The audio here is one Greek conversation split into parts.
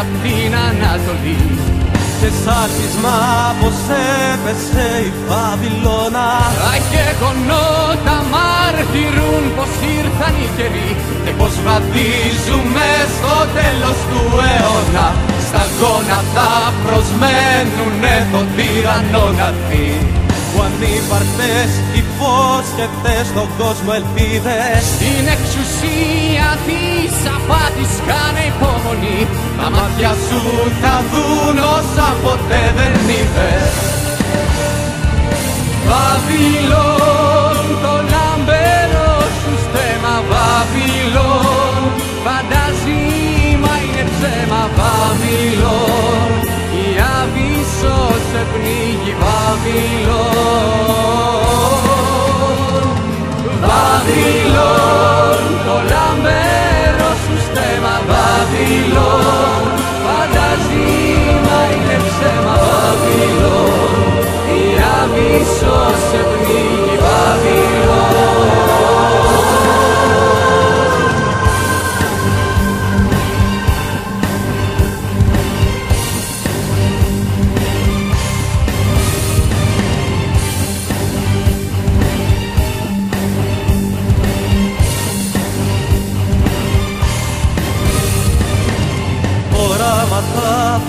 απ' την Ανατολή. Και σαν σεισμά πως έπεσε η Βαβυλώνα. Τα γεγονότα μαρτυρούν πως ήρθαν οι καιροί και πως βαδίζουμε στο τέλος του αιώνα. Στα γόνατα προσμένουνε το τυραννό να δει που ανύπαρτες υπόσχετες στον κόσμο ελπίδες. Στην εξουσία της απάτης κάνε υπομονή. Τα μάτια σου θα δουν όσα ποτέ δεν είδες. Βαβυλών Βαβυλών φαντάζει μα είναι ψέμα Βαβυλών η άβυσσος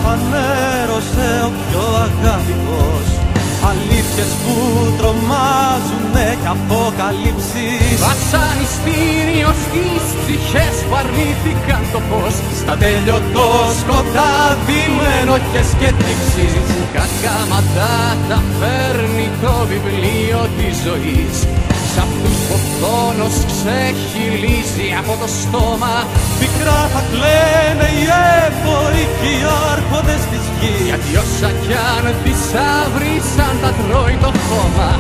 φανέρωσε ο πιο αγαπητός Αλήθειες που τρομάζουνε κι αποκαλύψεις. Βασανιστήριο στις ψυχές που αρνήθηκαν το πώς. Στα τέλειωτο σκοτάδι με ενοχές και τύψεις Κακάματα τα φέρνει το βιβλίο της ζωής. Σ' αυτούς που ο φθόνος ξεχυλίζει από το στόμα. Πικρά θα κλαίνε αν θησαύρισαν τα τρώει το χώμα.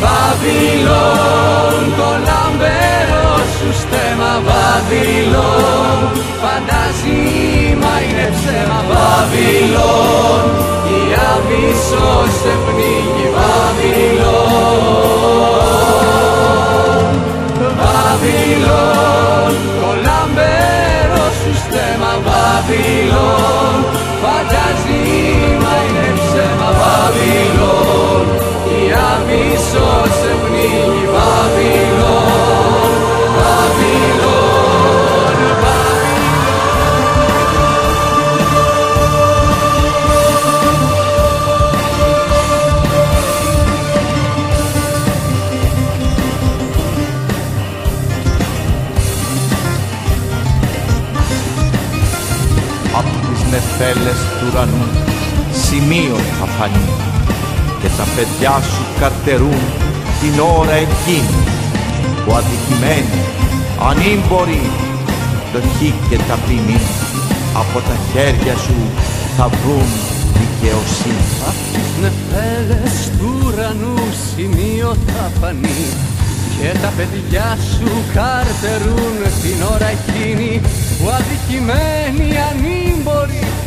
Βαβυλών το λαμπερό σου στέμα Βαβυλών Φαντάζει μα είναι ψέμα. Βαβυλών Η αβύσσος σε πνίγει. Βαβυλών απ' τις νεφέλες του ουρανού σημείο θα φανεί και τα παιδιά σου καρτερούν την ώρα εκείνη που αδικημένοι, ανήμποροι, φτωχοί και ταπεινοί από τα χέρια σου θα βρουν δικαιοσύνη. Απ' τις νεφέλες του ουρανού σημείο θα φανεί και τα παιδιά σου καρτερούν την ώρα εκείνη που αδικημένοι ανήμποροι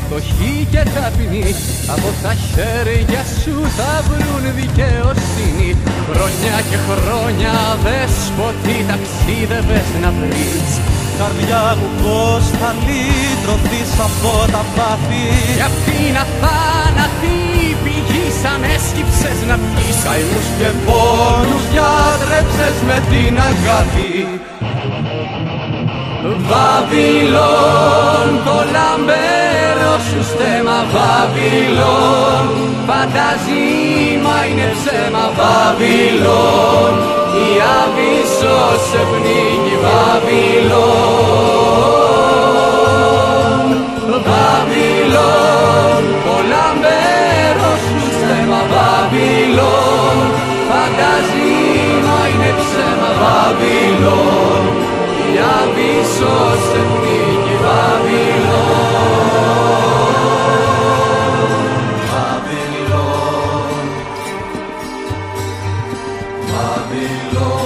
φτωχοί και ταπεινοί από τα χέρια σου θα βρουν δικαιοσύνη. Χρόνια και χρόνια δεσποτή ταξίδευες να βρεις. Καρδιά μου πως θα λύτρωθείς από τα πάθη; Και απ' την αθάνατη πηγή σαν έσκυψες να βγεις. Καημούς και πόνους διάτρεψες με την αγάπη. Βαβυλών Βαβυλών. Φαντάζει μα είναι ψέμα Βαβυλών. Η αβύσσος σε πνίγει. Βαβυλών No.